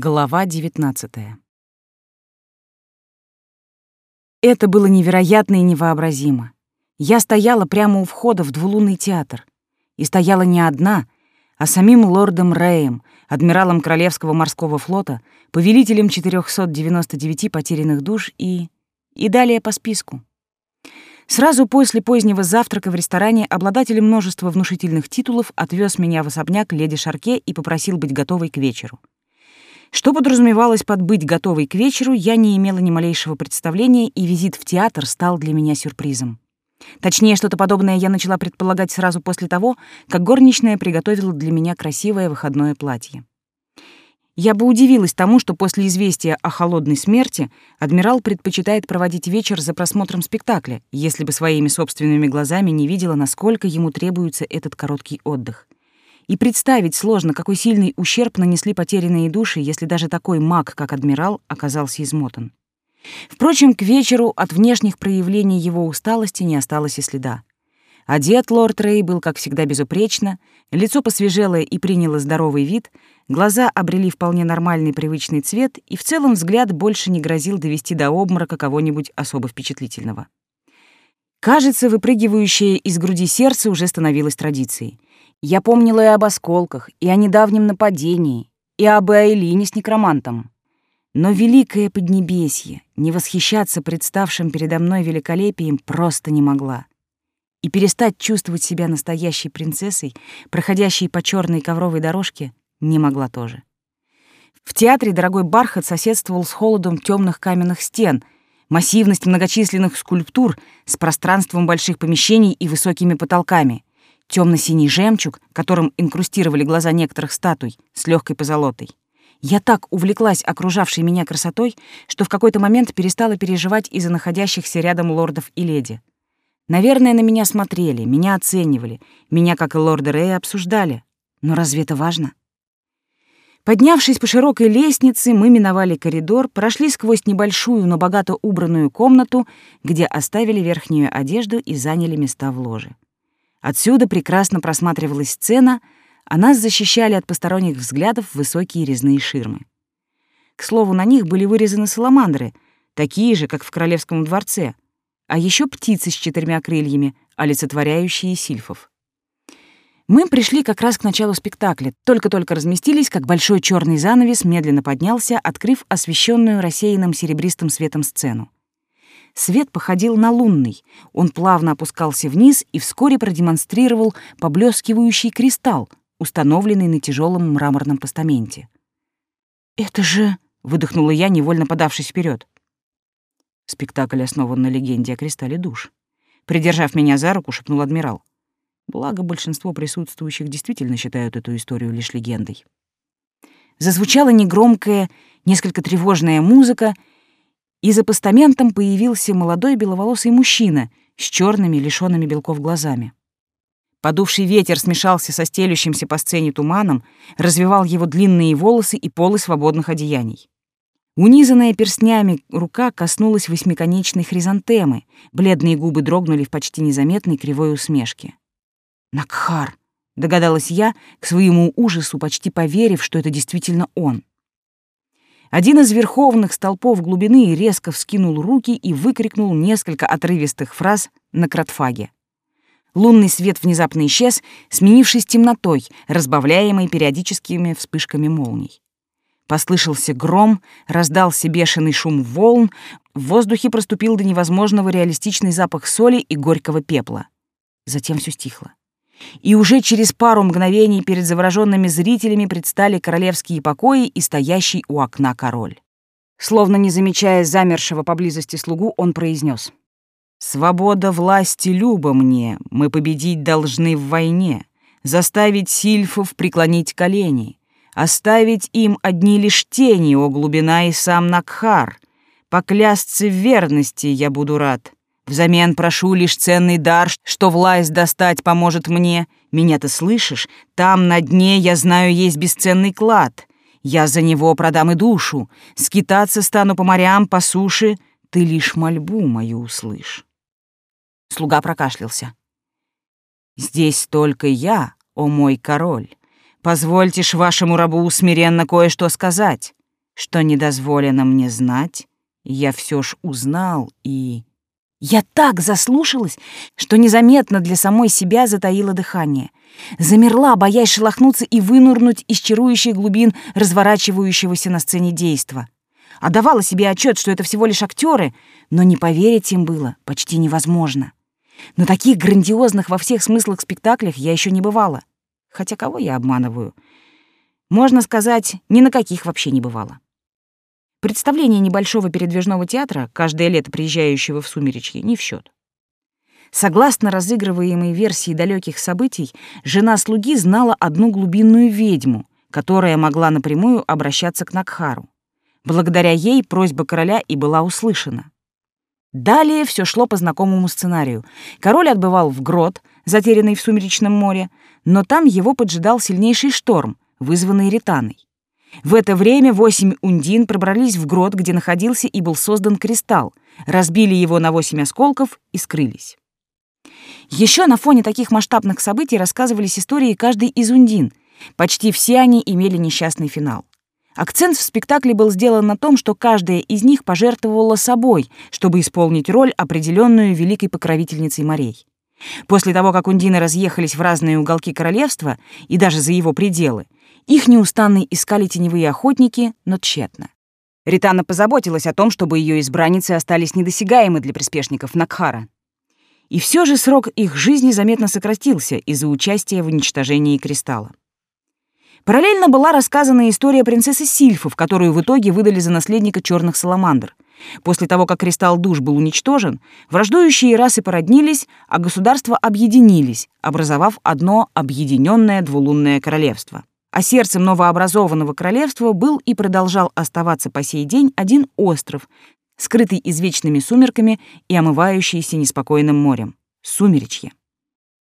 Глава 19 Это было невероятно и невообразимо. Я стояла прямо у входа в двулунный театр. И стояла не одна, а самим лордом Рэем, адмиралом Королевского морского флота, повелителем 499 потерянных душ и... и далее по списку. Сразу после позднего завтрака в ресторане обладатель множества внушительных титулов отвез меня в особняк леди Шарке и попросил быть готовой к вечеру. Что подразумевалось под «быть готовой к вечеру», я не имела ни малейшего представления, и визит в театр стал для меня сюрпризом. Точнее, что-то подобное я начала предполагать сразу после того, как горничная приготовила для меня красивое выходное платье. Я бы удивилась тому, что после известия о холодной смерти адмирал предпочитает проводить вечер за просмотром спектакля, если бы своими собственными глазами не видела, насколько ему требуется этот короткий отдых. И представить сложно, какой сильный ущерб нанесли потерянные души, если даже такой маг, как адмирал, оказался измотан. Впрочем, к вечеру от внешних проявлений его усталости не осталось и следа. Одет лорд Рэй был, как всегда, безупречно, лицо посвежелое и приняло здоровый вид, глаза обрели вполне нормальный привычный цвет, и в целом взгляд больше не грозил довести до обморока кого-нибудь особо впечатлительного. Кажется, выпрыгивающее из груди сердце уже становилось традицией. Я помнила и об осколках, и о недавнем нападении, и об Айлине с некромантом. Но великое Поднебесье, не восхищаться представшим передо мной великолепием просто не могла и перестать чувствовать себя настоящей принцессой, проходящей по черной ковровой дорожке, не могла тоже. В театре дорогой бархат соседствовал с холодом темных каменных стен, массивность многочисленных скульптур с пространством больших помещений и высокими потолками, темно-синий жемчуг, которым инкрустировали глаза некоторых статуй с легкой позолотой. Я так увлеклась окружавшей меня красотой, что в какой-то момент перестала переживать из-за находящихся рядом лордов и леди. Наверное, на меня смотрели, меня оценивали, меня, как и лорда Рэя, обсуждали. Но разве это важно? Поднявшись по широкой лестнице, мы миновали коридор, прошли сквозь небольшую, но богато убранную комнату, где оставили верхнюю одежду и заняли места в ложе. Отсюда прекрасно просматривалась сцена, а нас защищали от посторонних взглядов высокие резные ширмы. К слову, на них были вырезаны саламандры, такие же, как в королевском дворце — а еще птицы с четырьмя крыльями, олицетворяющие сильфов. Мы пришли как раз к началу спектакля, только-только разместились, как большой черный занавес медленно поднялся, открыв освещенную рассеянным серебристым светом сцену. Свет походил на лунный, он плавно опускался вниз и вскоре продемонстрировал поблескивающий кристалл, установленный на тяжелом мраморном постаменте. «Это же...» — выдохнула я, невольно подавшись вперед. Спектакль основан на легенде о кристалле душ. Придержав меня за руку, шепнул адмирал. Благо, большинство присутствующих действительно считают эту историю лишь легендой. Зазвучала негромкая, несколько тревожная музыка, и за постаментом появился молодой беловолосый мужчина с черными, лишёнными белков глазами. Подувший ветер смешался со стелющимся по сцене туманом, развивал его длинные волосы и полы свободных одеяний. Унизанная перстнями рука коснулась восьмиконечной хризантемы, бледные губы дрогнули в почти незаметной кривой усмешке. «Накхар!» — догадалась я, к своему ужасу почти поверив, что это действительно он. Один из верховных столпов глубины резко вскинул руки и выкрикнул несколько отрывистых фраз на кратфаге. Лунный свет внезапно исчез, сменившись темнотой, разбавляемой периодическими вспышками молний. Послышался гром, раздался бешеный шум волн, в воздухе проступил до невозможного реалистичный запах соли и горького пепла. Затем все стихло. И уже через пару мгновений перед завороженными зрителями предстали королевские покои и стоящий у окна король. Словно не замечая замершего поблизости слугу, он произнес: «Свобода власти люба мне, мы победить должны в войне, заставить сильфов преклонить колени, Оставить им одни лишь тени, о глубина и сам Накхар. Поклясться в верности я буду рад. Взамен прошу лишь ценный дар, что власть достать поможет мне. Меня ты слышишь? Там на дне, я знаю, есть бесценный клад. Я за него продам и душу. Скитаться стану по морям, по суше. Ты лишь мольбу мою услышь. Слуга прокашлялся. «Здесь только я, о мой король. Позвольте ж вашему рабу смиренно кое-что сказать. что не дозволено мне знать, я все ж узнал и... Я так заслушалась, что незаметно для самой себя затаила дыхание. Замерла, боясь шелохнуться и вынурнуть из чарующих глубин разворачивающегося на сцене действа. Отдавала себе отчет, что это всего лишь актеры, но не поверить им было почти невозможно. На таких грандиозных во всех смыслах спектаклях я еще не бывала. Хотя кого я обманываю? Можно сказать, ни на каких вообще не бывало. Представление небольшого передвижного театра, каждое лето приезжающего в Сумеречье, не в счет. Согласно разыгрываемой версии далеких событий, жена слуги знала одну глубинную ведьму, которая могла напрямую обращаться к Накхару. Благодаря ей просьба короля и была услышана. Далее все шло по знакомому сценарию. Король отбывал в грот, затерянный в сумеречном море, но там его поджидал сильнейший шторм, вызванный Ританой. В это время восемь ундин пробрались в грот, где находился и был создан кристалл, разбили его на восемь осколков и скрылись. Еще на фоне таких масштабных событий рассказывались истории каждой из ундин. Почти все они имели несчастный финал. Акцент в спектакле был сделан на том, что каждая из них пожертвовала собой, чтобы исполнить роль, определенную великой покровительницей морей. После того, как ундины разъехались в разные уголки королевства и даже за его пределы, их неустанно искали теневые охотники, но тщетно. Ритана позаботилась о том, чтобы ее избранницы остались недосягаемы для приспешников Накхара. И все же срок их жизни заметно сократился из-за участия в уничтожении кристалла. Параллельно была рассказана история принцессы Сильфы, в которую в итоге выдали за наследника черных саламандр. После того, как кристалл душ был уничтожен, враждующие расы породнились, а государства объединились, образовав одно объединенное двулунное королевство. А сердцем новообразованного королевства был и продолжал оставаться по сей день один остров, скрытый извечными сумерками и омывающийся неспокойным морем — Сумеречье.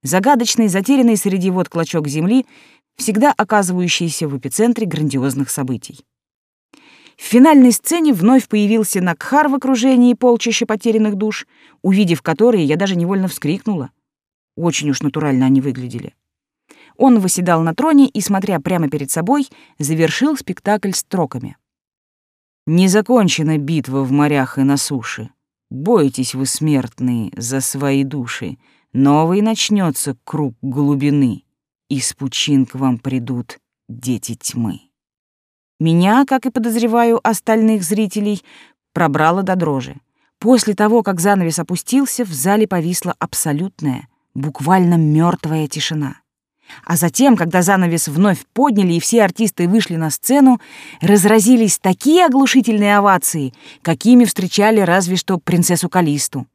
Загадочный, затерянный среди вод клочок земли — всегда оказывающийся в эпицентре грандиозных событий. В финальной сцене вновь появился Накхар в окружении полчища потерянных душ, увидев которые, я даже невольно вскрикнула. Очень уж натурально они выглядели. Он восседал на троне и, смотря прямо перед собой, завершил спектакль строками. «Не закончена битва в морях и на суше. Бойтесь вы, смертные, за свои души. Новый начнется круг глубины из пучин к вам придут дети тьмы. Меня, как и подозреваю остальных зрителей, пробрало до дрожи. После того, как занавес опустился, в зале повисла абсолютная, буквально мертвая тишина. А затем, когда занавес вновь подняли и все артисты вышли на сцену, разразились такие оглушительные овации, какими встречали разве что принцессу Калисту.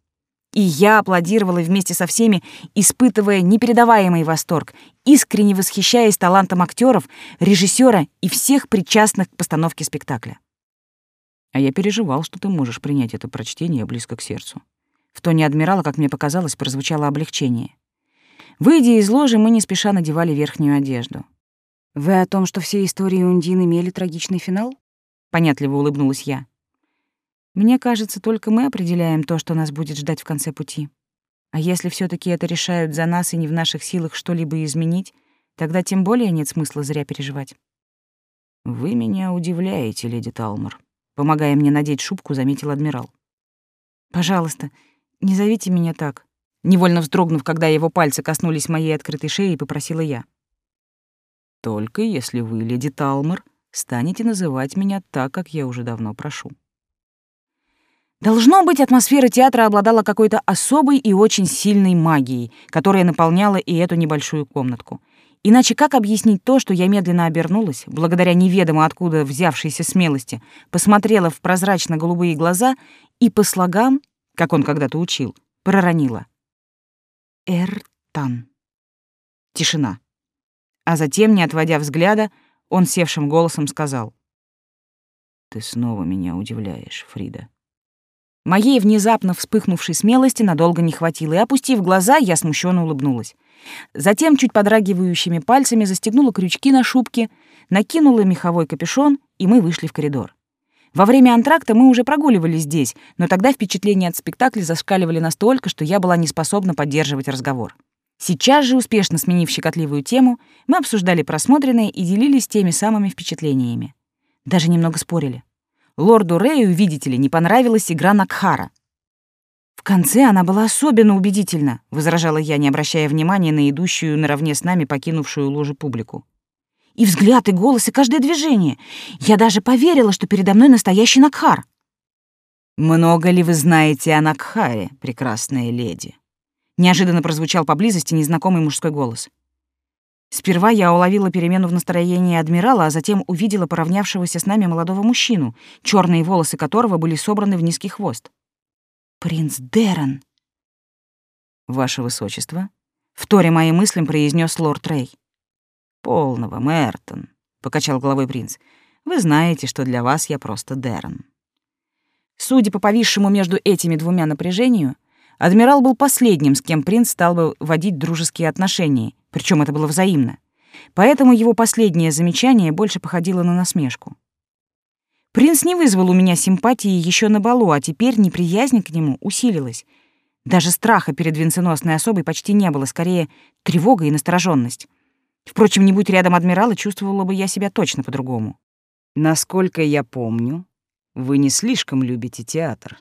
И я аплодировала вместе со всеми, испытывая непередаваемый восторг, искренне восхищаясь талантом актеров, режиссера и всех причастных к постановке спектакля. А я переживал, что ты можешь принять это прочтение близко к сердцу. В тоне адмирала, как мне показалось, прозвучало облегчение. Выйдя из ложи, мы не спеша надевали верхнюю одежду. «Вы о том, что все истории Ундин имели трагичный финал?» Понятливо улыбнулась я. Мне кажется, только мы определяем то, что нас будет ждать в конце пути. А если все таки это решают за нас и не в наших силах что-либо изменить, тогда тем более нет смысла зря переживать. «Вы меня удивляете, леди Талмор», — помогая мне надеть шубку, заметил адмирал. «Пожалуйста, не зовите меня так», — невольно вздрогнув, когда его пальцы коснулись моей открытой шеи, попросила я. «Только если вы, леди Талмор, станете называть меня так, как я уже давно прошу». Должно быть, атмосфера театра обладала какой-то особой и очень сильной магией, которая наполняла и эту небольшую комнатку. Иначе как объяснить то, что я медленно обернулась, благодаря неведомо откуда взявшейся смелости, посмотрела в прозрачно-голубые глаза и по слогам, как он когда-то учил, проронила. «Эртан». Тишина. А затем, не отводя взгляда, он севшим голосом сказал. «Ты снова меня удивляешь, Фрида». Моей внезапно вспыхнувшей смелости надолго не хватило, и, опустив глаза, я смущенно улыбнулась. Затем чуть подрагивающими пальцами застегнула крючки на шубке, накинула меховой капюшон, и мы вышли в коридор. Во время антракта мы уже прогуливались здесь, но тогда впечатления от спектакля зашкаливали настолько, что я была не способна поддерживать разговор. Сейчас же, успешно сменив щекотливую тему, мы обсуждали просмотренное и делились теми самыми впечатлениями. Даже немного спорили. Лорду Рэю, видите ли, не понравилась игра Накхара. В конце она была особенно убедительна, возражала я, не обращая внимания на идущую наравне с нами покинувшую ложу публику. И взгляд, и голос, и каждое движение. Я даже поверила, что передо мной настоящий Накхар. «Много ли вы знаете о Накхаре, прекрасная леди?» Неожиданно прозвучал поблизости незнакомый мужской голос. Сперва я уловила перемену в настроении адмирала, а затем увидела поравнявшегося с нами молодого мужчину, черные волосы которого были собраны в низкий хвост. «Принц Дерон!» «Ваше высочество», — вторя моим мыслям произнес лорд Рей. «Полного, Мэртон», — покачал головой принц. «Вы знаете, что для вас я просто Дерон». Судя по повисшему между этими двумя напряжению, адмирал был последним, с кем принц стал бы водить дружеские отношения, причем это было взаимно. Поэтому его последнее замечание больше походило на насмешку. Принц не вызвал у меня симпатии еще на балу, а теперь неприязнь к нему усилилась. Даже страха перед венценосной особой почти не было, скорее тревога и настороженность. Впрочем, не будь рядом адмирала, чувствовала бы я себя точно по-другому. Насколько я помню, вы не слишком любите театр.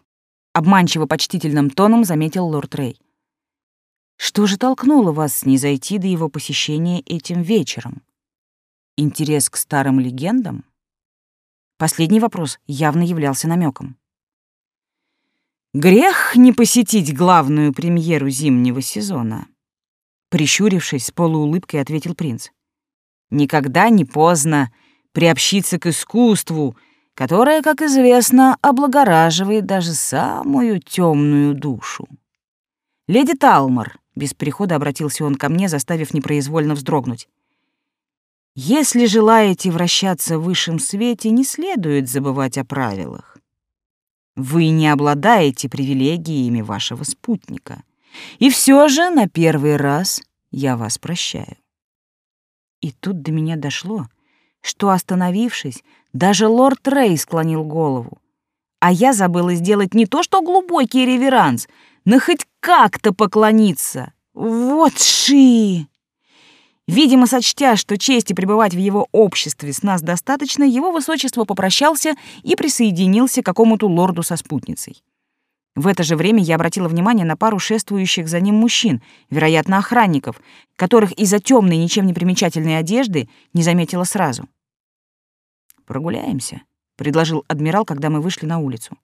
Обманчиво почтительным тоном заметил лорд Рей. Что же толкнуло вас не зайти до его посещения этим вечером? Интерес к старым легендам? Последний вопрос явно являлся намеком. Грех не посетить главную премьеру зимнего сезона. Прищурившись, с полуулыбкой ответил принц. Никогда не поздно приобщиться к искусству — которая, как известно, облагораживает даже самую темную душу. «Леди Талмор», — без перехода обратился он ко мне, заставив непроизвольно вздрогнуть, «если желаете вращаться в высшем свете, не следует забывать о правилах. Вы не обладаете привилегиями вашего спутника, и все же на первый раз я вас прощаю». И тут до меня дошло, что, остановившись, даже лорд Рэй склонил голову. А я забыла сделать не то что глубокий реверанс, но хоть как-то поклониться. Вот ши! Видимо, сочтя, что чести пребывать в его обществе с нас достаточно, его высочество попрощался и присоединился к какому-то лорду со спутницей. В это же время я обратила внимание на пару шествующих за ним мужчин, вероятно, охранников, которых из-за темной, ничем не примечательной одежды не заметила сразу. «Прогуляемся», — предложил адмирал, когда мы вышли на улицу.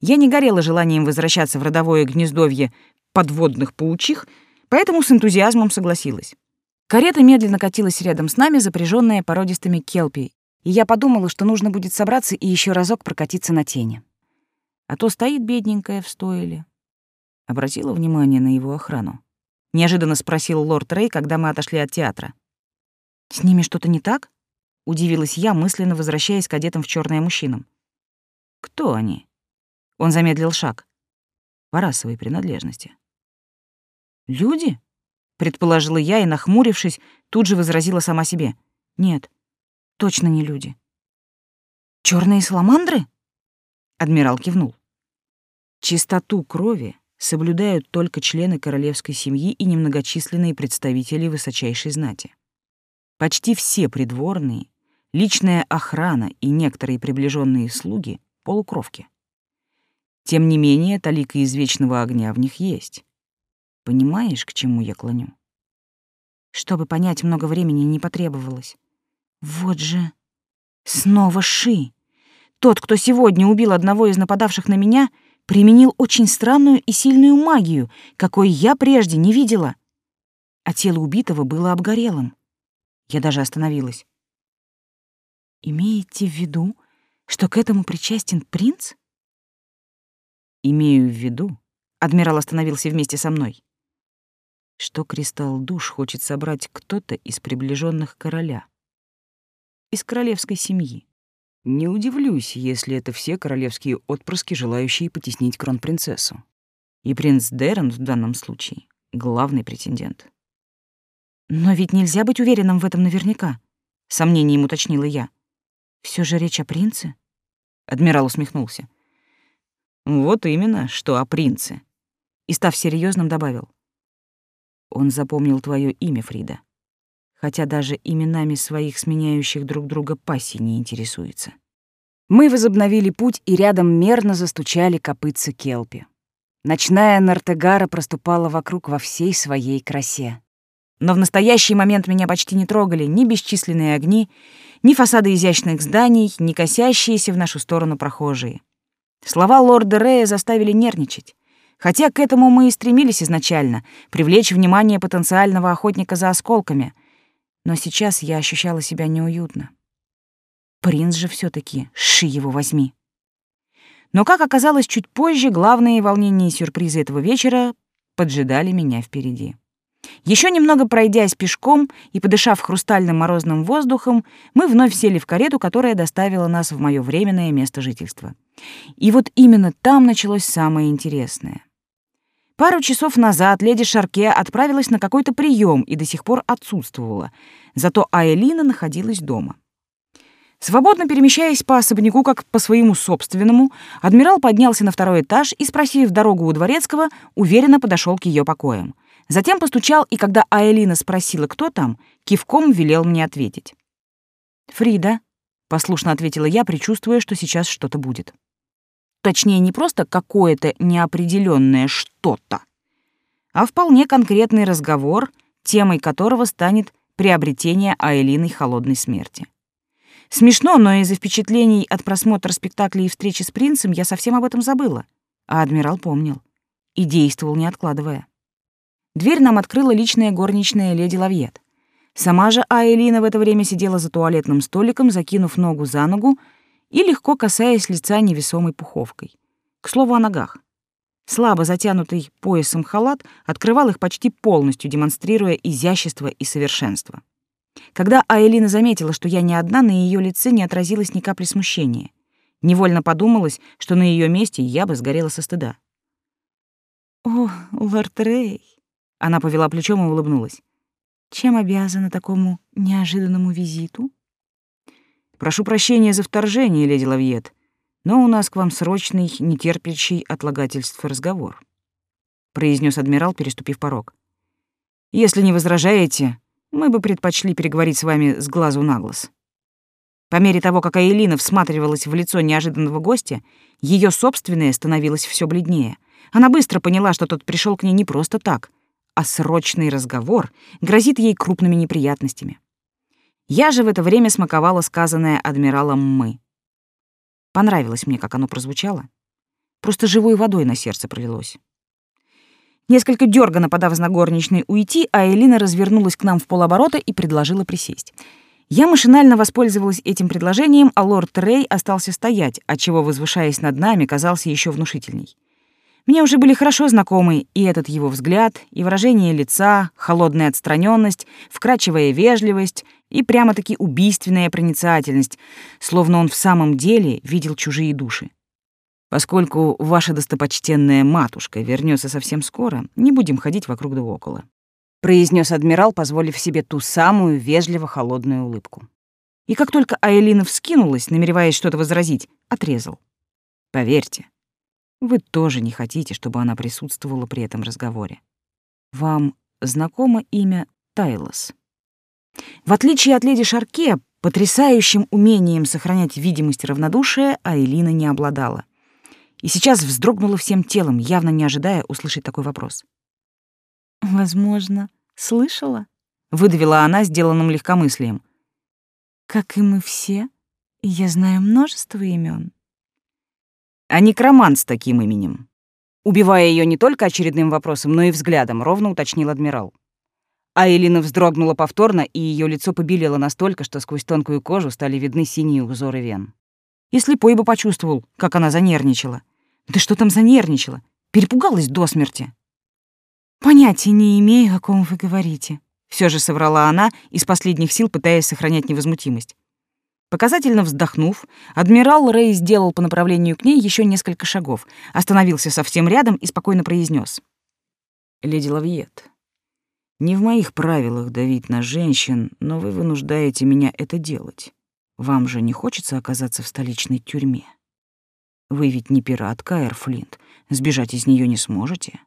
Я не горела желанием возвращаться в родовое гнездовье подводных паучих, поэтому с энтузиазмом согласилась. Карета медленно катилась рядом с нами, запряженная породистыми келпи, и я подумала, что нужно будет собраться и еще разок прокатиться на тени. А то стоит бедненькая в стойле. Обратила внимание на его охрану. Неожиданно спросил лорд Рэй, когда мы отошли от театра. «С ними что-то не так?» Удивилась я, мысленно возвращаясь к одетым в черное мужчинам. «Кто они?» Он замедлил шаг. «По расовой принадлежности». «Люди?» — предположила я и, нахмурившись, тут же возразила сама себе. «Нет, точно не люди». Черные саламандры?» Адмирал кивнул. «Чистоту крови соблюдают только члены королевской семьи и немногочисленные представители высочайшей знати. Почти все придворные личная охрана и некоторые приближенные слуги — полукровки. Тем не менее, талика извечного огня в них есть. Понимаешь, к чему я клоню? Чтобы понять, много времени не потребовалось. Вот же... Снова Ши. Тот, кто сегодня убил одного из нападавших на меня, применил очень странную и сильную магию, какой я прежде не видела. А тело убитого было обгорелым. Я даже остановилась. Имеете в виду, что к этому причастен принц? Имею в виду, адмирал остановился вместе со мной, что кристалл душ хочет собрать кто-то из приближенных короля, из королевской семьи. Не удивлюсь, если это все королевские отпрыски, желающие потеснить кронпринцессу. И принц Дерен в данном случае — главный претендент. Но ведь нельзя быть уверенным в этом наверняка, — сомнением уточнила я. Все же речь о принце? Адмирал усмехнулся. Вот именно, что о принце. И, став серьезным, добавил. Он запомнил твое имя, Фрида. Хотя даже именами своих сменяющих друг друга пассий не интересуется. Мы возобновили путь, и рядом мерно застучали копытца келпи. Ночная Нартегара проступала вокруг во всей своей красе. Но в настоящий момент меня почти не трогали ни бесчисленные огни, ни фасады изящных зданий, ни косящиеся в нашу сторону прохожие. Слова лорда Рея заставили нервничать. Хотя к этому мы и стремились изначально — привлечь внимание потенциального охотника за осколками. Но сейчас я ощущала себя неуютно. Принц же все таки ши его возьми. Но, как оказалось чуть позже, главные волнения и сюрпризы этого вечера поджидали меня впереди. Еще немного пройдясь пешком и подышав хрустальным морозным воздухом, мы вновь сели в карету, которая доставила нас в мое временное место жительства. И вот именно там началось самое интересное. Пару часов назад леди Шарке отправилась на какой-то прием и до сих пор отсутствовала, зато Аэлина находилась дома. Свободно перемещаясь по особняку, как по своему собственному, адмирал поднялся на второй этаж и, спросив дорогу у дворецкого, уверенно подошел к ее покоям. Затем постучал, и когда Аэлина спросила, кто там, кивком велел мне ответить. «Фрида», — послушно ответила я, предчувствуя, что сейчас что-то будет. Точнее, не просто какое-то неопределенное что-то, а вполне конкретный разговор, темой которого станет приобретение Аэлиной холодной смерти. Смешно, но из-за впечатлений от просмотра спектакля и встречи с принцем я совсем об этом забыла. А адмирал помнил. И действовал, не откладывая. Дверь нам открыла личная горничная леди Лавьет. Сама же Аэлина в это время сидела за туалетным столиком, закинув ногу за ногу и легко касаясь лица невесомой пуховкой. К слову о ногах. Слабо затянутый поясом халат открывал их почти полностью, демонстрируя изящество и совершенство. Когда Аэлина заметила, что я не одна, на ее лице не отразилось ни капли смущения. Невольно подумалось, что на ее месте я бы сгорела со стыда. «О, лорд Рэй!» Она повела плечом и улыбнулась. «Чем обязана такому неожиданному визиту?» «Прошу прощения за вторжение, леди Лавьет, но у нас к вам срочный, нетерпящий отлагательств разговор», — произнес адмирал, переступив порог. «Если не возражаете, мы бы предпочли переговорить с вами с глазу на глаз. По мере того, как Аэлина всматривалась в лицо неожиданного гостя, ее собственное становилось все бледнее. Она быстро поняла, что тот пришел к ней не просто так, а срочный разговор грозит ей крупными неприятностями. Я же в это время смаковала сказанное адмиралом «мы». Понравилось мне, как оно прозвучало. Просто живой водой на сердце пролилось. Несколько дёрганно подав знак горничной уйти, а Элина развернулась к нам в полоборота и предложила присесть. Я машинально воспользовалась этим предложением, а лорд Рэй остался стоять, отчего, возвышаясь над нами, казался еще внушительней. Мне уже были хорошо знакомы и этот его взгляд, и выражение лица, холодная отстраненность, вкрадчивая вежливость и прямо-таки убийственная проницательность, словно он в самом деле видел чужие души. Поскольку ваша достопочтенная матушка вернется совсем скоро, не будем ходить вокруг да около», — произнес адмирал, позволив себе ту самую вежливо-холодную улыбку. И как только Айлина вскинулась, намереваясь что-то возразить, отрезал. «Поверьте, вы тоже не хотите, чтобы она присутствовала при этом разговоре. Вам знакомо имя Тайлос?» В отличие от леди Шарке, потрясающим умением сохранять видимость равнодушия Айлина не обладала и сейчас вздрогнула всем телом, явно не ожидая услышать такой вопрос. «Возможно, слышала?» — выдавила она сделанным легкомыслием. «Как и мы все, я знаю множество имен. «А некромант с таким именем?» Убивая ее не только очередным вопросом, но и взглядом, ровно уточнил адмирал. А Элина вздрогнула повторно, и ее лицо побелело настолько, что сквозь тонкую кожу стали видны синие узоры вен. И слепой бы почувствовал, как она занервничала. Да что там занервничала? Перепугалась до смерти. Понятия не имею, о ком вы говорите. Все же соврала она, из последних сил пытаясь сохранять невозмутимость. Показательно вздохнув, адмирал Рэй сделал по направлению к ней еще несколько шагов, остановился совсем рядом и спокойно произнес: «Леди Лавьет, не в моих правилах давить на женщин, но вы вынуждаете меня это делать. Вам же не хочется оказаться в столичной тюрьме?» Вы ведь не пират, Каэр Флинт. Сбежать из нее не сможете.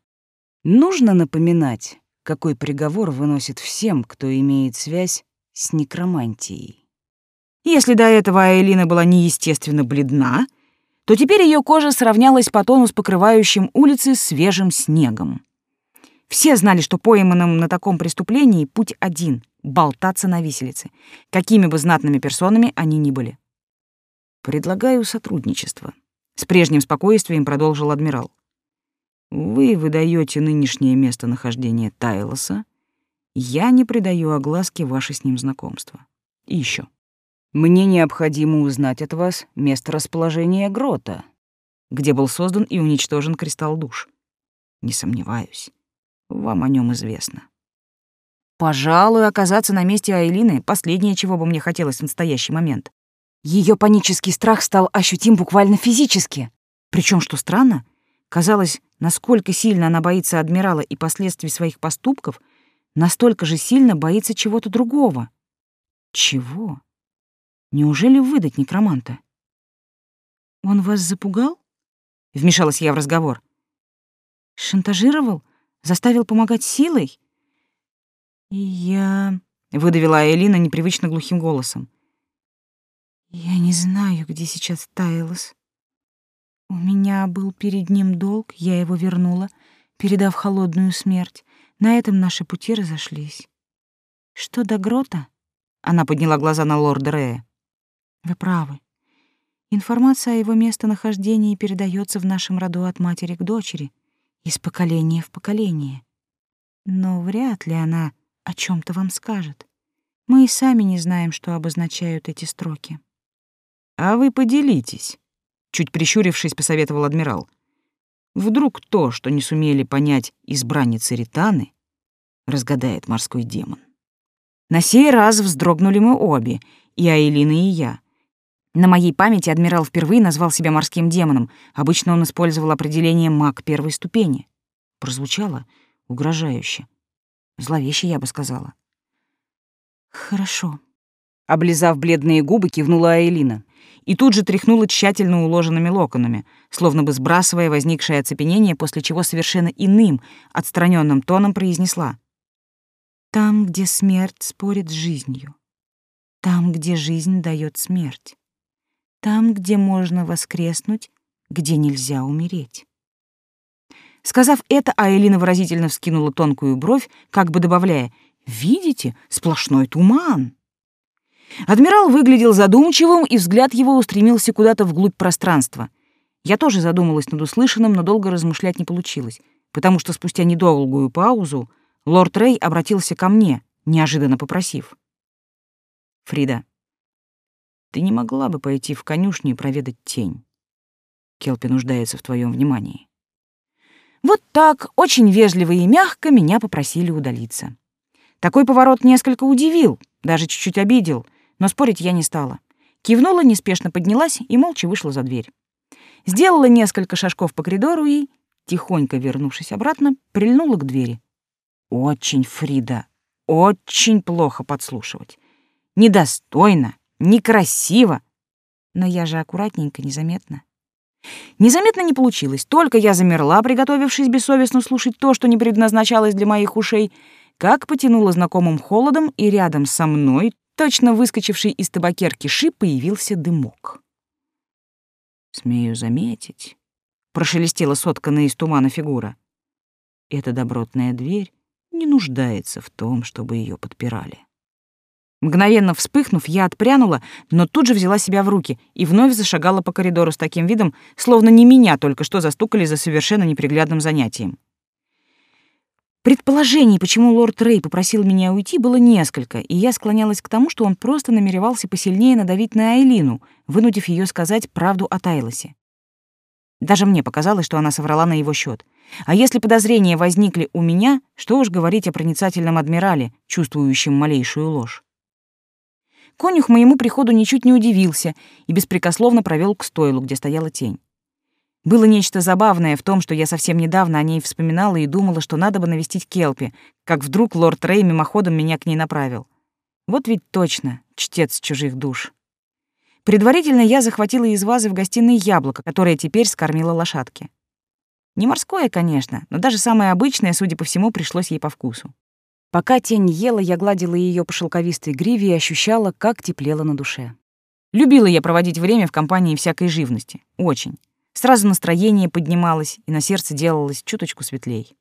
Нужно напоминать, какой приговор выносит всем, кто имеет связь с некромантией. Если до этого Айлина была неестественно бледна, то теперь ее кожа сравнялась по тону с покрывающим улицы свежим снегом. Все знали, что пойманным на таком преступлении путь один — болтаться на виселице, какими бы знатными персонами они ни были. «Предлагаю сотрудничество», — с прежним спокойствием продолжил адмирал. «Вы выдаете нынешнее местонахождение Тайлоса, я не придаю огласке ваше с ним знакомство. И еще. Мне необходимо узнать от вас место расположения грота, где был создан и уничтожен кристалл душ. Не сомневаюсь, вам о нем известно. Пожалуй, оказаться на месте Айлины — последнее, чего бы мне хотелось в настоящий момент. Ее панический страх стал ощутим буквально физически. Причем, что странно, казалось, насколько сильно она боится адмирала и последствий своих поступков, настолько же сильно боится чего-то другого. Чего? Неужели выдать некроманта? Он вас запугал? Вмешалась я в разговор. Шантажировал? Заставил помогать силой? И я... Выдавила Элина непривычно глухим голосом. Я не знаю, где сейчас Тайлос. У меня был перед ним долг, я его вернула, передав холодную смерть. На этом наши пути разошлись. Что до грота? Она подняла глаза на лорда Рея. Вы правы. Информация о его местонахождении передается в нашем роду от матери к дочери, из поколения в поколение. Но вряд ли она о чем то вам скажет. Мы и сами не знаем, что обозначают эти строки. А вы поделитесь, чуть прищурившись, посоветовал адмирал. Вдруг то, что не сумели понять избранницы Ританы, разгадает морской демон. На сей раз вздрогнули мы обе, и Айлина, и я. На моей памяти адмирал впервые назвал себя морским демоном. Обычно он использовал определение «маг первой ступени». Прозвучало угрожающе. Зловеще, я бы сказала. «Хорошо». Облизав бледные губы, кивнула Айлина и тут же тряхнула тщательно уложенными локонами, словно бы сбрасывая возникшее оцепенение, после чего совершенно иным, отстраненным тоном произнесла. «Там, где смерть спорит с жизнью, там, где жизнь дает смерть, там, где можно воскреснуть, где нельзя умереть. Сказав это, Аэлина выразительно вскинула тонкую бровь, как бы добавляя «Видите, сплошной туман». Адмирал выглядел задумчивым, и взгляд его устремился куда-то вглубь пространства. Я тоже задумалась над услышанным, но долго размышлять не получилось, потому что спустя недолгую паузу лорд Рэй обратился ко мне, неожиданно попросив. «Фрида, ты не могла бы пойти в конюшню и проведать тень. Келпи нуждается в твоем внимании. Вот так, очень вежливо и мягко меня попросили удалиться. Такой поворот несколько удивил, даже чуть-чуть обидел, но спорить я не стала. Кивнула, неспешно поднялась и молча вышла за дверь. Сделала несколько шажков по коридору и, тихонько вернувшись обратно, прильнула к двери. Очень, Фрида, очень плохо подслушивать. Недостойно, некрасиво. Но я же аккуратненько, незаметно. Незаметно не получилось. Только я замерла, приготовившись бессовестно слушать то, что не предназначалось для моих ушей, как потянуло знакомым холодом, и рядом со мной, точно выскочивший из табакерки шип, появился дымок. «Смею заметить», — прошелестела сотканная из тумана фигура. «Эта добротная дверь не нуждается в том, чтобы ее подпирали». Мгновенно вспыхнув, я отпрянула, но тут же взяла себя в руки и вновь зашагала по коридору с таким видом, словно не меня только что застукали за совершенно неприглядным занятием. Предположений, почему лорд Рэй попросил меня уйти, было несколько, и я склонялась к тому, что он просто намеревался посильнее надавить на Айлину, вынудив ее сказать правду о Тайлосе. Даже мне показалось, что она соврала на его счет. А если подозрения возникли у меня, что уж говорить о проницательном адмирале, чувствующем малейшую ложь. Конюх моему приходу ничуть не удивился и беспрекословно провел к стойлу, где стояла тень. Было нечто забавное в том, что я совсем недавно о ней вспоминала и думала, что надо бы навестить Келпи, как вдруг лорд Рэй мимоходом меня к ней направил. Вот ведь точно, чтец чужих душ. Предварительно я захватила из вазы в гостиной яблоко, которое теперь скормила лошадке. Не морское, конечно, но даже самое обычное, судя по всему, пришлось ей по вкусу. Пока тень ела, я гладила ее по шелковистой гриве и ощущала, как теплело на душе. Любила я проводить время в компании всякой живности. Очень. Сразу настроение поднималось, и на сердце делалось чуточку светлей.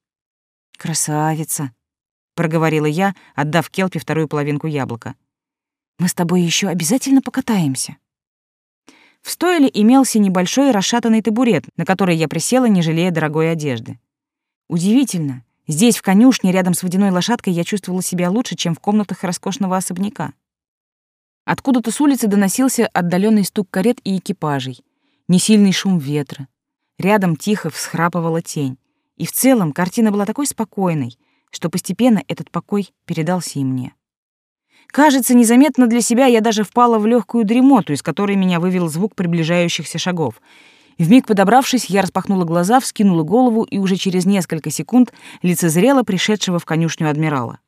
«Красавица!» — проговорила я, отдав Келпи вторую половинку яблока. «Мы с тобой еще обязательно покатаемся». В стойле имелся небольшой расшатанный табурет, на который я присела, не жалея дорогой одежды. Удивительно, здесь, в конюшне, рядом с водяной лошадкой, я чувствовала себя лучше, чем в комнатах роскошного особняка. Откуда-то с улицы доносился отдаленный стук карет и экипажей, несильный шум ветра. Рядом тихо всхрапывала тень. И в целом картина была такой спокойной, что постепенно этот покой передался и мне. Кажется, незаметно для себя я даже впала в легкую дремоту, из которой меня вывел звук приближающихся шагов. Вмиг подобравшись, я распахнула глаза, вскинула голову и уже через несколько секунд лицезрела пришедшего в конюшню адмирала.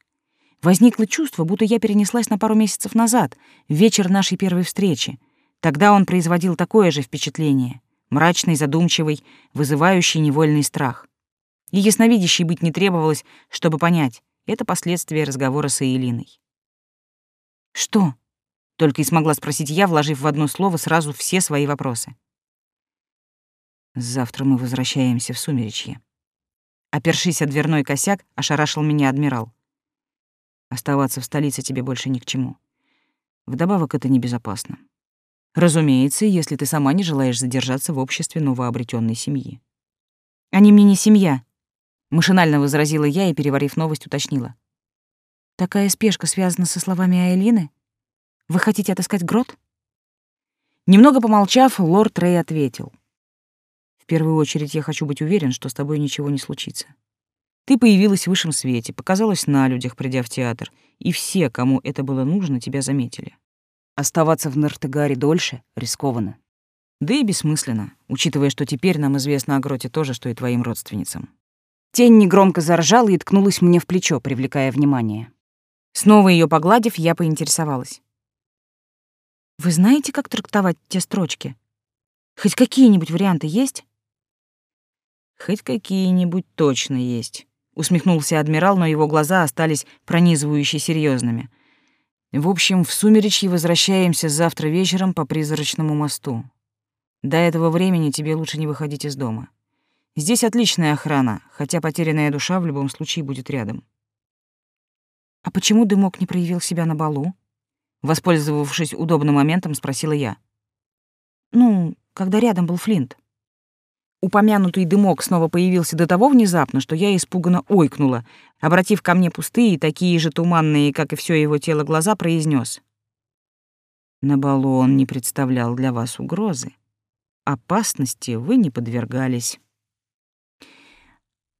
Возникло чувство, будто я перенеслась на пару месяцев назад, в вечер нашей первой встречи. Тогда он производил такое же впечатление — мрачный, задумчивый, вызывающий невольный страх. И ясновидящей быть не требовалось, чтобы понять — это последствия разговора с Эйлиной. «Что?» — только и смогла спросить я, вложив в одно слово сразу все свои вопросы. «Завтра мы возвращаемся в Сумеречье». Опершись о дверной косяк, ошарашил меня адмирал. «Оставаться в столице тебе больше ни к чему. Вдобавок это небезопасно. Разумеется, если ты сама не желаешь задержаться в обществе новообретенной семьи». «Они мне не семья», — машинально возразила я и, переварив новость, уточнила. Такая спешка связана со словами Айлины? Вы хотите отыскать грот? Немного помолчав, лорд Рэй ответил. В первую очередь я хочу быть уверен, что с тобой ничего не случится. Ты появилась в высшем свете, показалась на людях, придя в театр, и все, кому это было нужно, тебя заметили. Оставаться в Нартегаре дольше рискованно. Да и бессмысленно, учитывая, что теперь нам известно о Гроте то же, что и твоим родственницам. Тень негромко заржала и ткнулась мне в плечо, привлекая внимание. Снова ее погладив, я поинтересовалась. «Вы знаете, как трактовать те строчки? Хоть какие-нибудь варианты есть?» «Хоть какие-нибудь точно есть», — усмехнулся адмирал, но его глаза остались пронизывающе серьезными. «В общем, в сумеречье возвращаемся завтра вечером по призрачному мосту. До этого времени тебе лучше не выходить из дома. Здесь отличная охрана, хотя потерянная душа в любом случае будет рядом. «А почему дымок не проявил себя на балу?» Воспользовавшись удобным моментом, спросила я. «Ну, когда рядом был Флинт». Упомянутый дымок снова появился до того внезапно, что я испуганно ойкнула, обратив ко мне пустые, такие же туманные, как и все его тело, глаза, произнес: «На балу он не представлял для вас угрозы. Опасности вы не подвергались».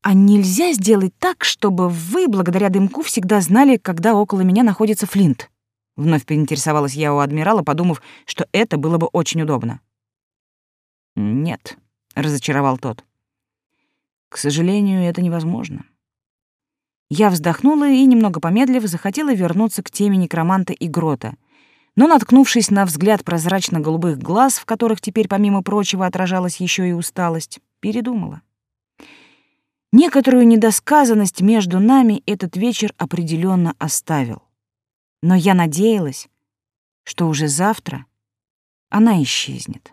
А нельзя сделать так, чтобы вы, благодаря дымку, всегда знали, когда около меня находится Флинт? Вновь поинтересовалась я у адмирала, подумав, что это было бы очень удобно. Нет, разочаровал тот. К сожалению, это невозможно. Я вздохнула и, немного помедлив, захотела вернуться к теме некроманта и грота. Но, наткнувшись на взгляд прозрачно-голубых глаз, в которых теперь, помимо прочего, отражалась еще и усталость, передумала. Некоторую недосказанность между нами этот вечер определенно оставил. Но я надеялась, что уже завтра она исчезнет.